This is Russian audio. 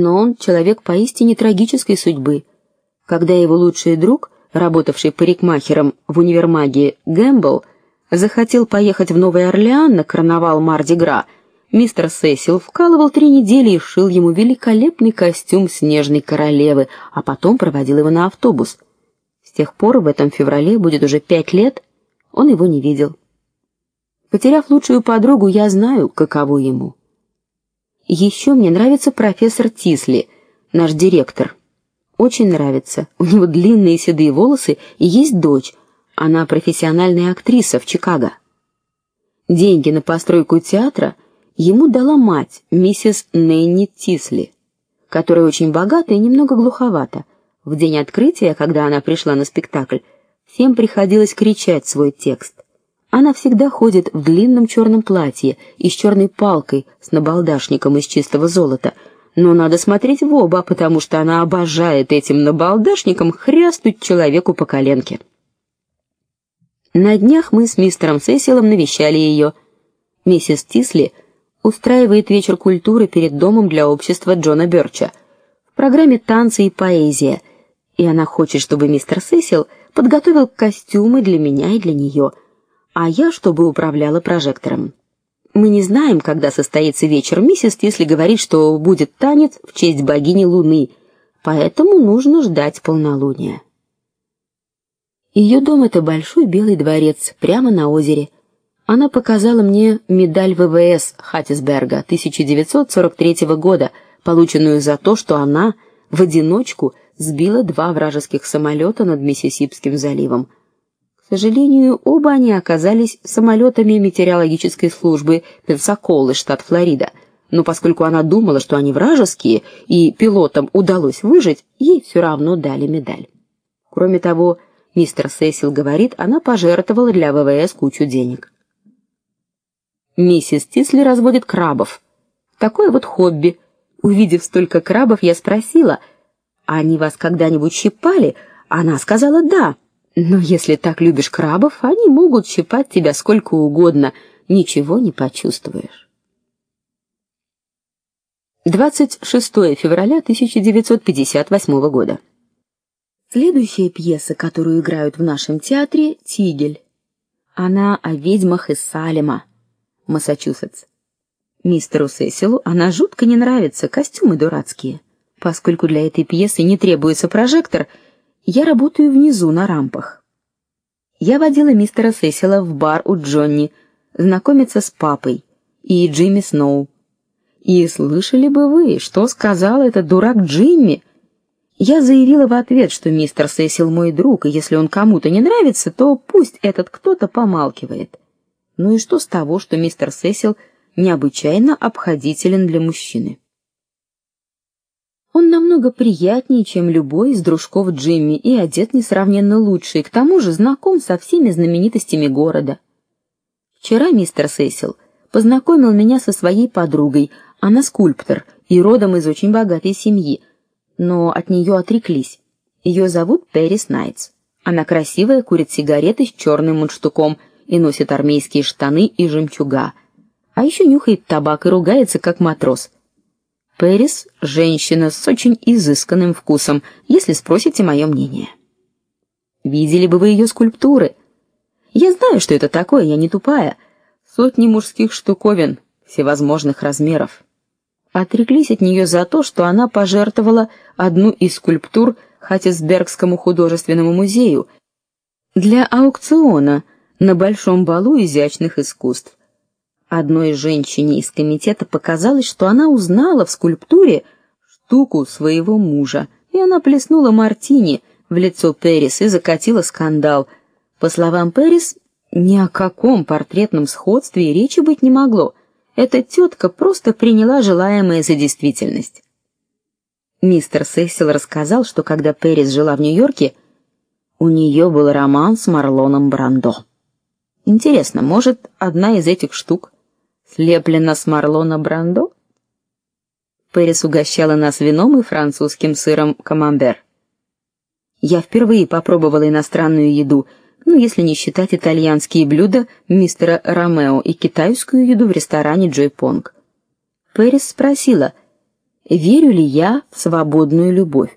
но он человек поистине трагической судьбы. Когда его лучший друг, работавший парикмахером в универмаге Гэмбл, захотел поехать в Новый Орлеан на карнавал Марди-Гра, мистер Сесил вкалывал три недели и шил ему великолепный костюм снежной королевы, а потом проводил его на автобус. С тех пор в этом феврале будет уже пять лет, он его не видел. Потеряв лучшую подругу, я знаю, каково ему. Еще мне нравится профессор Тисли, наш директор. Очень нравится. У него длинные седые волосы и есть дочь. Она профессиональная актриса в Чикаго. Деньги на постройку театра ему дала мать, миссис Нэнни Тисли, которая очень богата и немного глуховата. В день открытия, когда она пришла на спектакль, всем приходилось кричать свой текст. Она всегда ходит в длинном черном платье и с черной палкой с набалдашником из чистого золота. Но надо смотреть в оба, потому что она обожает этим набалдашником хрястнуть человеку по коленке. На днях мы с мистером Сесилом навещали ее. Миссис Тисли устраивает вечер культуры перед домом для общества Джона Бёрча. В программе танцы и поэзия, и она хочет, чтобы мистер Сесил подготовил костюмы для меня и для нее, а я чтобы управляла прожектором. Мы не знаем, когда состоится вечер. Миссис Тисли говорит, что будет танец в честь богини Луны, поэтому нужно ждать полнолуния. Ее дом это большой белый дворец прямо на озере. Она показала мне медаль ВВС Хаттисберга 1943 года, полученную за то, что она в одиночку сбила два вражеских самолета над Миссисипским заливом. К сожалению, оба они оказались самолетами метеорологической службы Пенсаколы, штат Флорида. Но поскольку она думала, что они вражеские, и пилотам удалось выжить, ей все равно дали медаль. Кроме того, Мистер Сесил говорит, она пожертвовала для ВВС кучу денег. Миссис Тисли разводит крабов. Такое вот хобби. Увидев столько крабов, я спросила: "Они вас когда-нибудь щипали?" Она сказала: "Да". Но если так любишь крабов, они могут щипать тебя сколько угодно, ничего не почувствуешь. 26 февраля 1958 года. Следующая пьеса, которую играют в нашем театре, Тигель. Она о ведьмах из Салема, Массачусетс. Мистеру Сесилу она жутко не нравится, костюмы дурацкие. Поскольку для этой пьесы не требуется прожектор, я работаю внизу на рампах. Я водила мистера Сесила в бар у Джонни, знакомиться с папой и Джимми Сноу. И слышали бы вы, что сказал этот дурак Джимми? Я заявила в ответ, что мистер Сесил мой друг, и если он кому-то не нравится, то пусть этот кто-то помалкивает. Ну и что с того, что мистер Сесил необычайно обходителен для мужчины? Он намного приятнее, чем любой из дружков Джимми, и одет несравненно лучше, и к тому же знаком со всеми знаменитостями города. Вчера мистер Сесил познакомил меня со своей подругой. Она скульптор и родом из очень богатой семьи но от нее отреклись. Ее зовут Пэрис Найтс. Она красивая, курит сигареты с черным мундштуком и носит армейские штаны и жемчуга. А еще нюхает табак и ругается как матрос. Пэрис женщина с очень изысканным вкусом, если спросите мое мнение. Видели бы вы ее скульптуры? Я знаю, что это такое, я не тупая. Сотни мужских штуковин всевозможных размеров отреклись от нее за то, что она пожертвовала одну из скульптур Хаттисбергскому художественному музею для аукциона на большом балу изящных искусств. Одной женщине из комитета показалось, что она узнала в скульптуре штуку своего мужа, и она плеснула мартини в лицо Перис и закатила скандал. По словам Перис, ни о каком портретном сходстве и речи быть не могло эта тетка просто приняла желаемое за действительность. Мистер Сесил рассказал, что когда Пэрис жила в Нью-Йорке, у нее был роман с Марлоном Брандо. Интересно, может, одна из этих штук слеплена с Марлона Брандо? Пэрис угощала нас вином и французским сыром камамбер. Я впервые попробовала иностранную еду ну, если не считать итальянские блюда мистера Ромео и китайскую еду в ресторане Джой Понг. Пэрис спросила: верю ли я в свободную любовь.